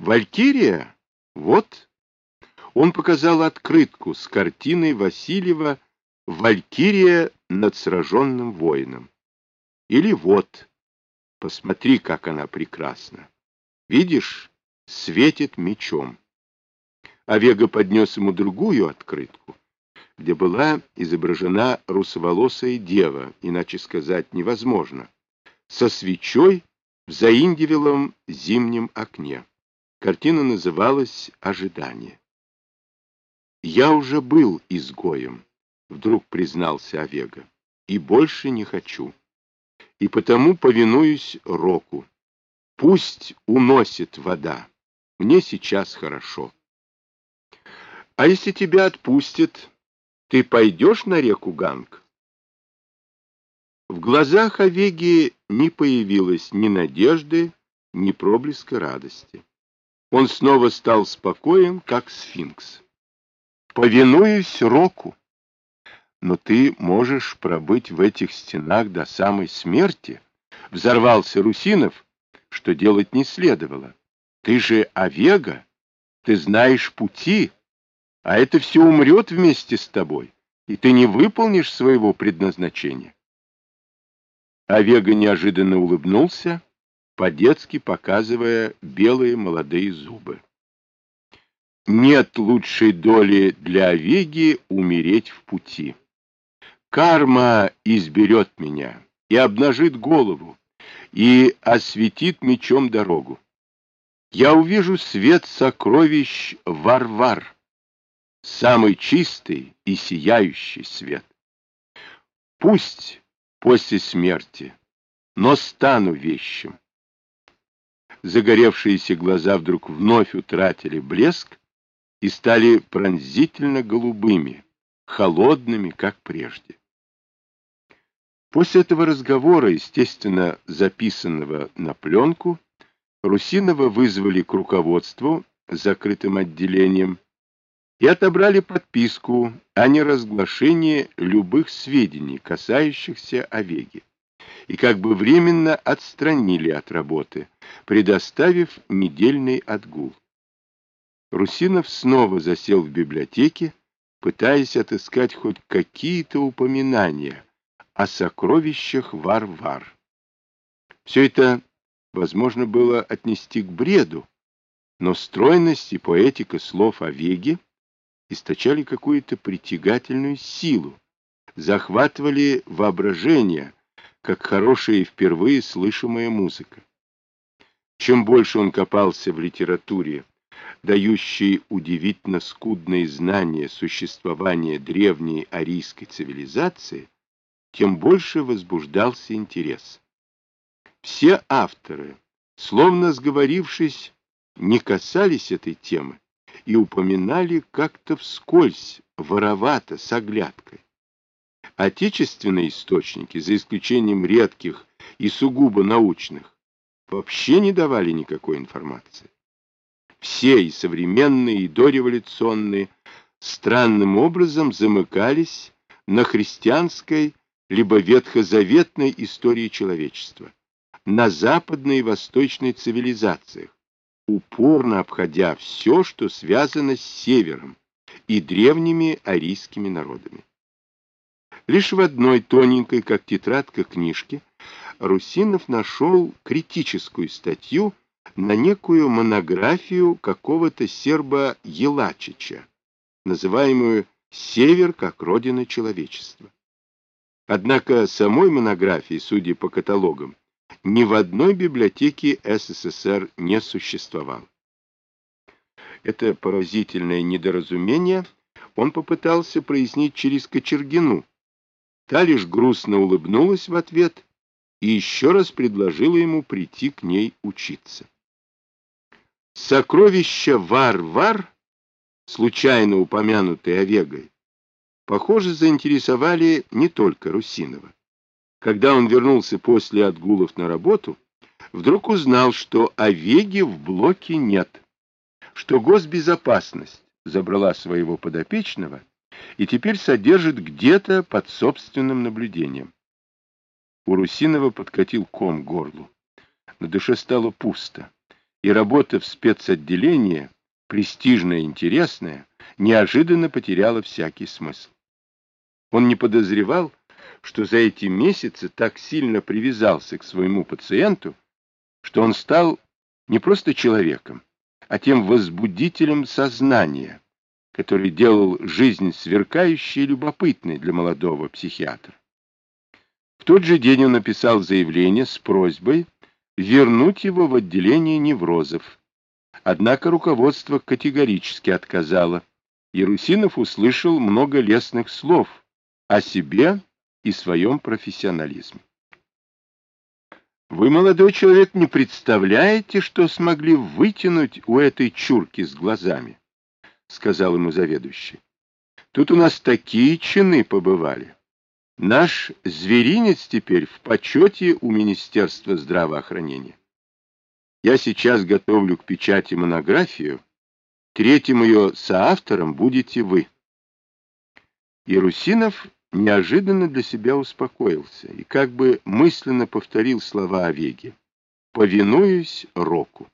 Валькирия? Вот. Он показал открытку с картиной Васильева «Валькирия над сраженным воином». Или вот. Посмотри, как она прекрасна. Видишь, светит мечом. Овега поднес ему другую открытку, где была изображена русоволосая дева, иначе сказать невозможно, со свечой в заиндивилом зимнем окне. Картина называлась «Ожидание». «Я уже был изгоем», — вдруг признался Овега, — «и больше не хочу. И потому повинуюсь Року. Пусть уносит вода. Мне сейчас хорошо». «А если тебя отпустят, ты пойдешь на реку Ганг?» В глазах Овеги не появилось ни надежды, ни проблеска радости. Он снова стал спокоен, как сфинкс. «Повинуюсь Року, но ты можешь пробыть в этих стенах до самой смерти», — взорвался Русинов, что делать не следовало. «Ты же Овега, ты знаешь пути, а это все умрет вместе с тобой, и ты не выполнишь своего предназначения». Овега неожиданно улыбнулся, по-детски показывая белые молодые зубы. Нет лучшей доли для Овеги умереть в пути. Карма изберет меня и обнажит голову, и осветит мечом дорогу. Я увижу свет сокровищ Варвар, самый чистый и сияющий свет. Пусть после смерти, но стану вещим. Загоревшиеся глаза вдруг вновь утратили блеск и стали пронзительно голубыми, холодными, как прежде. После этого разговора, естественно, записанного на пленку, Русинова вызвали к руководству закрытым отделением и отобрали подписку о неразглашении любых сведений, касающихся Овеги, и как бы временно отстранили от работы, предоставив недельный отгул. Русинов снова засел в библиотеке, пытаясь отыскать хоть какие-то упоминания о сокровищах Варвар. Все это возможно было отнести к бреду, но стройность и поэтика слов о Веге источали какую-то притягательную силу, захватывали воображение, как хорошая и впервые слышимая музыка. Чем больше он копался в литературе, дающей удивительно скудные знания существования древней арийской цивилизации, тем больше возбуждался интерес. Все авторы, словно сговорившись, не касались этой темы, и упоминали как-то вскользь, воровато, с оглядкой. Отечественные источники, за исключением редких и сугубо научных, вообще не давали никакой информации. Все, и современные, и дореволюционные, странным образом замыкались на христианской либо ветхозаветной истории человечества, на западной и восточной цивилизациях, упорно обходя все, что связано с севером и древними арийскими народами. Лишь в одной тоненькой, как тетрадка книжки, Русинов нашел критическую статью на некую монографию какого-то серба Елачича, называемую «Север как родина человечества». Однако самой монографии, судя по каталогам, ни в одной библиотеке СССР не существовал. Это поразительное недоразумение он попытался прояснить через Кочергину. Та лишь грустно улыбнулась в ответ и еще раз предложила ему прийти к ней учиться. Сокровища Вар-Вар, случайно упомянутые Овегой, похоже, заинтересовали не только Русинова. Когда он вернулся после отгулов на работу, вдруг узнал, что Овеги в блоке нет, что госбезопасность забрала своего подопечного и теперь содержит где-то под собственным наблюдением. У Русинова подкатил ком горлу. На душе стало пусто, и работа в спецотделении, престижная и интересная, неожиданно потеряла всякий смысл. Он не подозревал, что за эти месяцы так сильно привязался к своему пациенту, что он стал не просто человеком, а тем возбудителем сознания, который делал жизнь сверкающей и любопытной для молодого психиатра. В тот же день он написал заявление с просьбой вернуть его в отделение неврозов. Однако руководство категорически отказало. Ярусинов услышал много лестных слов о себе и своем профессионализме. Вы, молодой человек, не представляете, что смогли вытянуть у этой чурки с глазами, — сказал ему заведующий. Тут у нас такие чины побывали. Наш зверинец теперь в почете у Министерства здравоохранения. Я сейчас готовлю к печати монографию. Третьим ее соавтором будете вы. Ярусинов неожиданно для себя успокоился и как бы мысленно повторил слова Овеги «Повинуюсь Року».